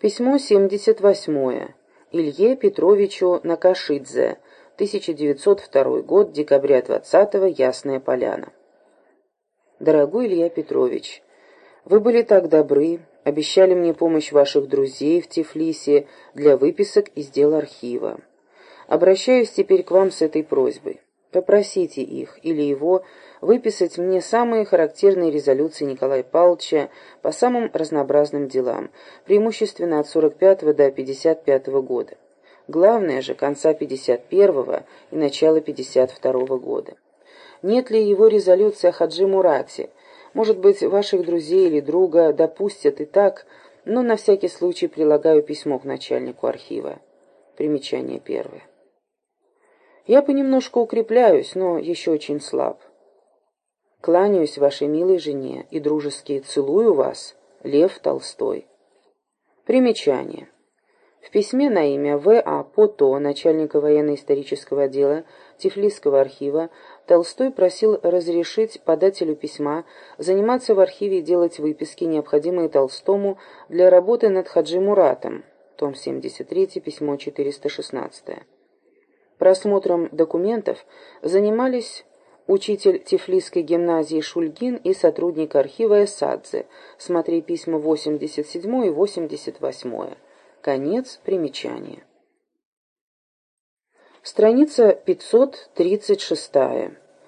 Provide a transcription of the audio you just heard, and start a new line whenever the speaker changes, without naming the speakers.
Письмо 78. Илье Петровичу Накашидзе. 1902 год, декабря 20 Ясная Поляна. Дорогой Илья Петрович, вы были так добры, обещали мне помощь ваших друзей в Тифлисе для выписок из дел архива. Обращаюсь теперь к вам с этой просьбой. Попросите их или его выписать мне самые характерные резолюции Николая Павловича по самым разнообразным делам, преимущественно от 45 до 55 года. Главное же, конца 51 и начала 52 года. Нет ли его резолюции о Хаджи Мурате? Может быть, ваших друзей или друга допустят и так, но на всякий случай прилагаю письмо к начальнику архива. Примечание первое. Я понемножку укрепляюсь, но еще очень слаб. Кланяюсь вашей милой жене и дружески целую вас, Лев Толстой. Примечание. В письме на имя В.А. Пото, начальника военно-исторического отдела Тифлисского архива, Толстой просил разрешить подателю письма заниматься в архиве и делать выписки, необходимые Толстому для работы над Хаджи Муратом. Том 73, письмо 416. Просмотром документов занимались учитель Тифлисской гимназии Шульгин и сотрудник архива Эсадзе. Смотри письма 87 и 88. Конец примечания. Страница 536.